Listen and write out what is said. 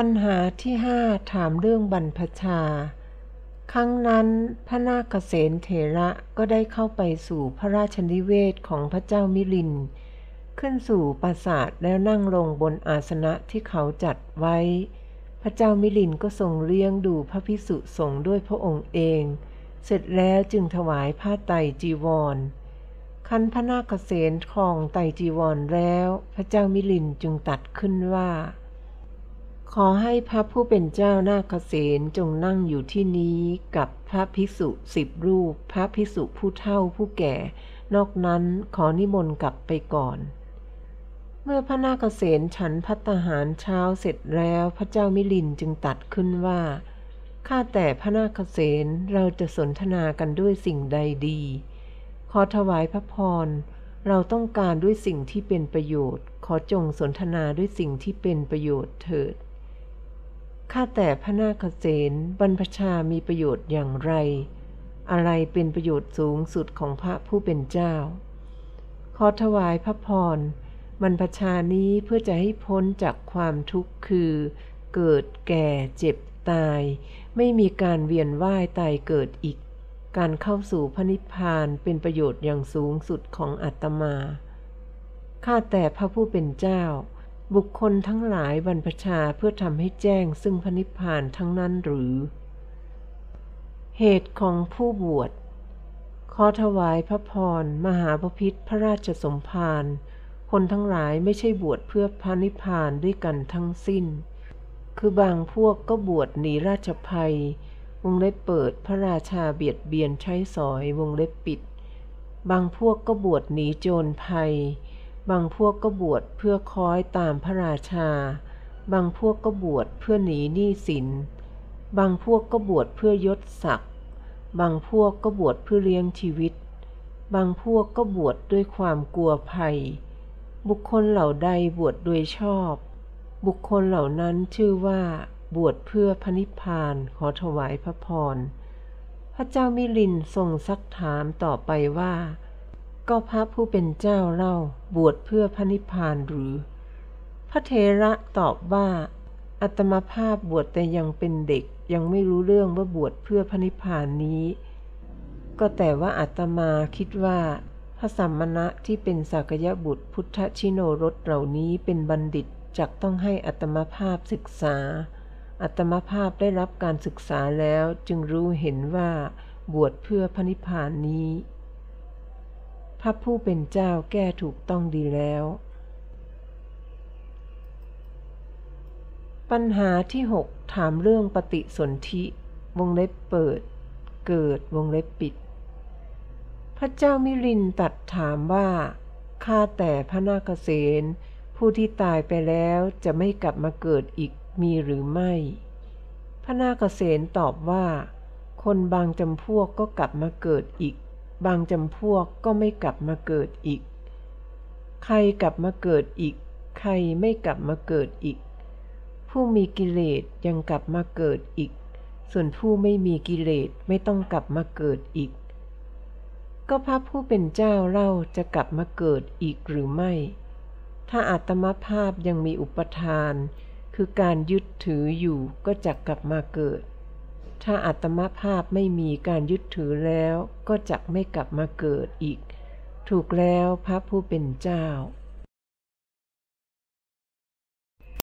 ปัญหาที่ห้าถามเรื่องบรรพชา ครั้งนั้นพระนาคเษนเถระก็ได้เข้าไปสู่พระราชนิเวศของพระเจ้ามิลิน ขึ้นสู่ปราสาทแล้วนั่งลงบนอาสนะที่เขาจัดไว้ พระเจ้ามิลินก็ทรงเลี้ยงดูพระพิสุสงฆ์ด้วยพระองค์เอง เสร็จแล้วจึงถวายผ้าไตรจีวรคันพระนาคเษนครองไตจีวรแล้ว พระเจ้ามิลินจึงตัดขึ้นว่า ขอให้พระผู้เป็นเจ้านาคเษนจงนั่งอยู่ที่นี้กับพระภิกษุสิบรูป พระภิกษุผู้เฒ่าผู้แก่ นอกนั้นขอนิมนต์กลับไปก่อน เมื่อพระนาคเษนฉันพัตตาหารเช้าเสร็จแล้วพระเจ้ามิลินจึงตัดขึ้นว่า ข้าแต่พระนาคเษนเราจะสนทนากันด้วยสิ่งใดดี ขอถวายพระพร เราต้องการด้วยสิ่งที่เป็นประโยชน์ ขอจงสนทนาด้วยสิ่งที่เป็นประโยชน์เถิด ข้าแต่พระนาคเษนบรรพชามีประโยชน์อย่างไร อะไรเป็นประโยชน์สูงสุดของพระผู้เป็นเจ้า ขอถวายพระพรบรรพชานี้เพื่อจะให้พ้นจากความทุกข์คือ เกิดแก่เจ็บตาย ไม่มีการเวียนว่ายตายเกิดอีก การเข้าสู่พระนิพพานเป็นประโยชน์อย่างสูงสุดของอาตมา ข้าแต่พระผู้เป็นเจ้า บุคคลทั้งหลายบรรพชาเพื่อทำให้แจ้งซึ่งพระนิพพานทั้งนั้นหรือ เหตุของผู้บวชขอถวายพระพร มหาบพิษพระราชสมภารคนทั้งหลายไม่ใช่บวชเพื่อพระนิพพานด้วยกันทั้งสิ้น คือบางพวกก็บวชหนีราชภัย วงเล็บเปิดพระราชาเบียดเบียนใช้สอยวงเล็บปิด บางพวกก็บวชหนีโจรภัย บางพวกก็บวชเพื่อคอยตามพระราชา บางพวกก็บวชเพื่อหนีหนี้สิน บางพวกก็บวชเพื่อยศศักดิ์ บางพวกก็บวชเพื่อเลี้ยงชีวิต บางพวกก็บวชด้วยความกลัวภัย บุคคลเหล่าใดบวชโดยชอบ บุคคลเหล่านั้นชื่อว่าบวชเพื่อพระนิพพานขอถวายพระพร พระเจ้ามิลินทรงซักถามต่อไปว่า ก็พระผู้เป็นเจ้าเล่าบวชเพื่อพระนิพพานหรือ พระเทระตอบว่าอัตมาภาพบวชแต่ยังเป็นเด็กยังไม่รู้เรื่องว่าบวชเพื่อพระนิพพานนี้ ก็แต่ว่าอาตมาคิดว่า พระสัมมณะที่เป็นสากยะบุตรพุทธชิโนรสเหล่านี้เป็นบัณฑิตจักต้องให้อัตมาภาพศึกษา อัตมาภาพได้รับการศึกษาแล้วจึงรู้เห็นว่าบวชเพื่อพระนิพพานนี้ พระผู้เป็นเจ้าแก้ถูกต้องดีแล้ว ปัญหาที่ 6 ถามเรื่องปฏิสนธิวงเล็บเปิด เกิดวงเล็บปิด พระเจ้ามิลินตัดถามว่าข้าแต่พระนาคเษนผู้ที่ตายไปแล้วจะไม่กลับมาเกิดอีกมีหรือไม่ พระนาคเษนตอบว่า คนบางจำพวกก็กลับมาเกิดอีก บางจำพวกก็ไม่กลับมาเกิดอีก ใครกลับมาเกิดอีก ใครไม่กลับมาเกิดอีก ผู้มีกิเลสยังกลับมาเกิดอีก ส่วนผู้ไม่มีกิเลสไม่ต้องกลับมาเกิดอีก ก็พระผู้เป็นเจ้าเล่าจะกลับมาเกิดอีกหรือไม่ ถ้าอาตมาภาพยังมีอุปทาน คือการยึดถืออยู่ก็จะกลับมาเกิด ถ้าอาตมาภาพไม่มีการยึดถือแล้ว ก็จะไม่กลับมาเกิดอีก ถูกแล้วพระผู้เป็นเจ้า